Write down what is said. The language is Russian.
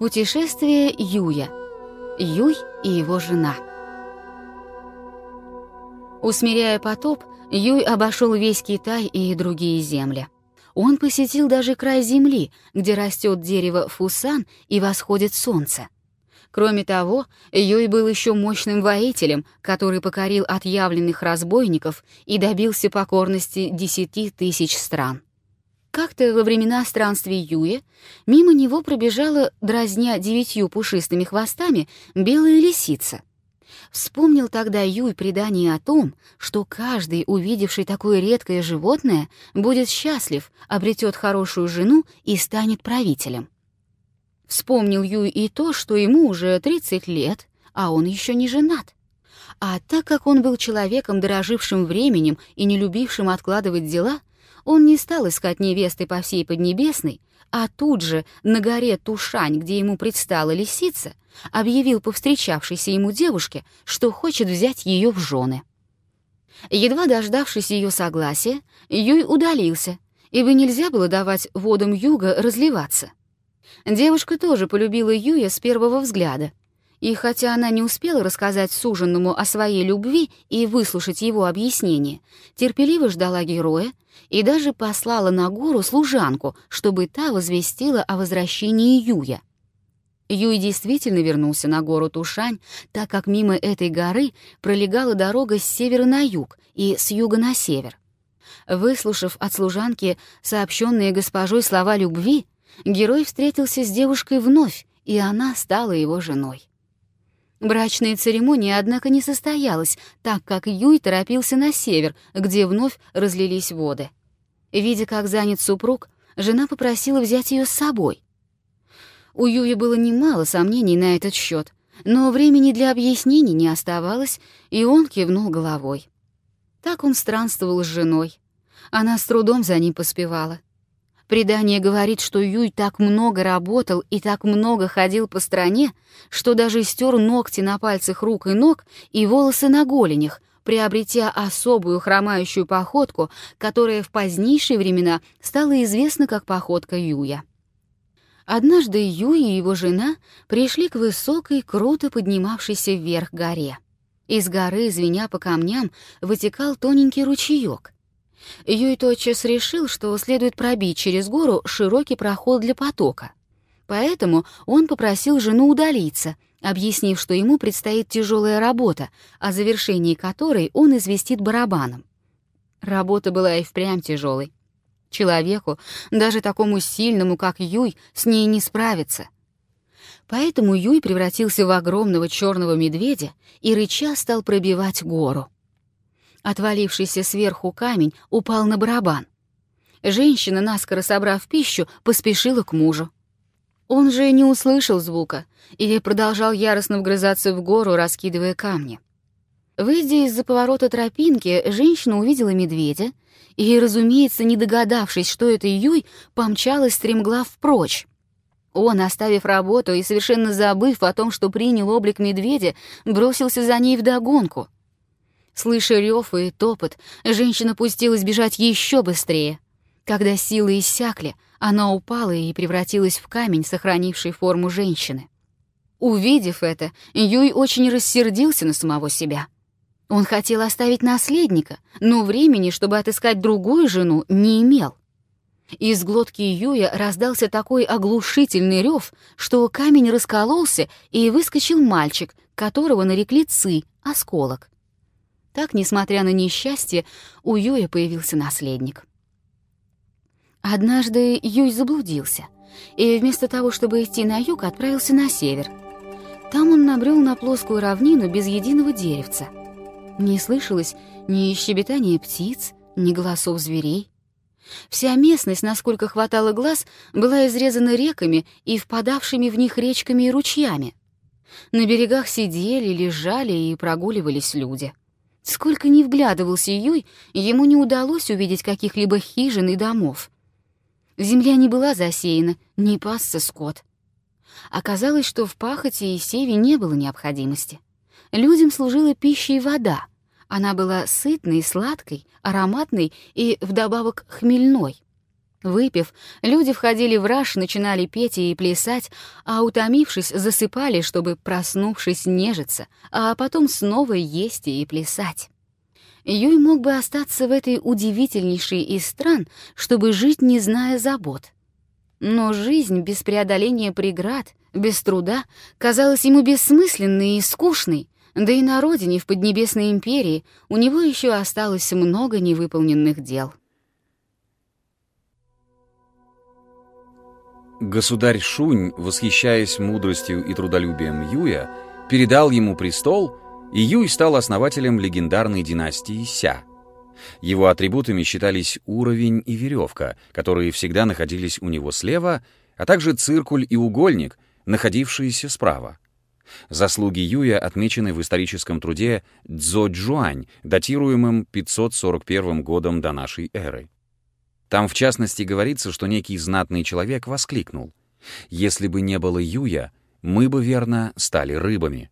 Путешествие Юя. Юй и его жена. Усмиряя потоп, Юй обошел весь Китай и другие земли. Он посетил даже край земли, где растет дерево фусан и восходит солнце. Кроме того, Юй был еще мощным воителем, который покорил отъявленных разбойников и добился покорности десяти тысяч стран. Как-то во времена странствий Юя мимо него пробежала, дразня девятью пушистыми хвостами, белая лисица. Вспомнил тогда Юй предание о том, что каждый, увидевший такое редкое животное, будет счастлив, обретет хорошую жену и станет правителем. Вспомнил Юй и то, что ему уже 30 лет, а он еще не женат. А так как он был человеком, дорожившим временем и не любившим откладывать дела, он не стал искать невесты по всей Поднебесной, а тут же на горе Тушань, где ему предстала лисица, объявил повстречавшейся ему девушке, что хочет взять ее в жены. Едва дождавшись ее согласия, Юй удалился, ибо нельзя было давать водам юга разливаться. Девушка тоже полюбила Юя с первого взгляда — и хотя она не успела рассказать суженному о своей любви и выслушать его объяснение, терпеливо ждала героя и даже послала на гору служанку, чтобы та возвестила о возвращении Юя. Юй действительно вернулся на гору Тушань, так как мимо этой горы пролегала дорога с севера на юг и с юга на север. Выслушав от служанки сообщенные госпожой слова любви, герой встретился с девушкой вновь, и она стала его женой. Брачная церемония, однако, не состоялась, так как Юй торопился на север, где вновь разлились воды. Видя, как занят супруг, жена попросила взять ее с собой. У Юя было немало сомнений на этот счет, но времени для объяснений не оставалось, и он кивнул головой. Так он странствовал с женой. Она с трудом за ним поспевала. Предание говорит, что Юй так много работал и так много ходил по стране, что даже стер ногти на пальцах рук и ног и волосы на голенях, приобретя особую хромающую походку, которая в позднейшие времена стала известна как походка Юя. Однажды Юй и его жена пришли к высокой, круто поднимавшейся вверх горе. Из горы, звеня по камням, вытекал тоненький ручеек. Юй тотчас решил, что следует пробить через гору широкий проход для потока. Поэтому он попросил жену удалиться, объяснив, что ему предстоит тяжелая работа, о завершении которой он известит барабаном. Работа была и впрямь тяжелой. Человеку, даже такому сильному, как Юй, с ней не справиться. Поэтому Юй превратился в огромного черного медведя и рыча стал пробивать гору. Отвалившийся сверху камень упал на барабан. Женщина, наскоро собрав пищу, поспешила к мужу. Он же не услышал звука или продолжал яростно вгрызаться в гору, раскидывая камни. Выйдя из-за поворота тропинки, женщина увидела медведя и, разумеется, не догадавшись, что это Юй, помчалась стремглав прочь. Он, оставив работу и совершенно забыв о том, что принял облик медведя, бросился за ней вдогонку. Слыша рев и топот, женщина пустилась бежать еще быстрее. Когда силы иссякли, она упала и превратилась в камень, сохранивший форму женщины. Увидев это, Юй очень рассердился на самого себя. Он хотел оставить наследника, но времени, чтобы отыскать другую жену, не имел. Из глотки Юя раздался такой оглушительный рев, что камень раскололся, и выскочил мальчик, которого нарекли Ци, осколок. Так, несмотря на несчастье, у Юя появился наследник. Однажды Юй заблудился, и вместо того, чтобы идти на юг, отправился на север. Там он набрел на плоскую равнину без единого деревца. Не слышалось ни щебетания птиц, ни голосов зверей. Вся местность, насколько хватало глаз, была изрезана реками и впадавшими в них речками и ручьями. На берегах сидели, лежали и прогуливались люди — Сколько ни вглядывался Юй, ему не удалось увидеть каких-либо хижин и домов. Земля не была засеяна, не пасся скот. Оказалось, что в пахоте и севе не было необходимости. Людям служила пища и вода. Она была сытной, сладкой, ароматной и, вдобавок, хмельной. Выпив, люди входили в раж, начинали петь и плясать, а утомившись, засыпали, чтобы, проснувшись, нежиться, а потом снова есть и плясать. Юй мог бы остаться в этой удивительнейшей из стран, чтобы жить, не зная забот. Но жизнь без преодоления преград, без труда, казалась ему бессмысленной и скучной, да и на родине, в Поднебесной империи, у него еще осталось много невыполненных дел. Государь Шунь, восхищаясь мудростью и трудолюбием Юя, передал ему престол, и Юй стал основателем легендарной династии Ся. Его атрибутами считались уровень и веревка, которые всегда находились у него слева, а также циркуль и угольник, находившиеся справа. Заслуги Юя отмечены в историческом труде Цзо Джуань, датируемым 541 годом до нашей эры. Там, в частности, говорится, что некий знатный человек воскликнул. «Если бы не было Юя, мы бы, верно, стали рыбами».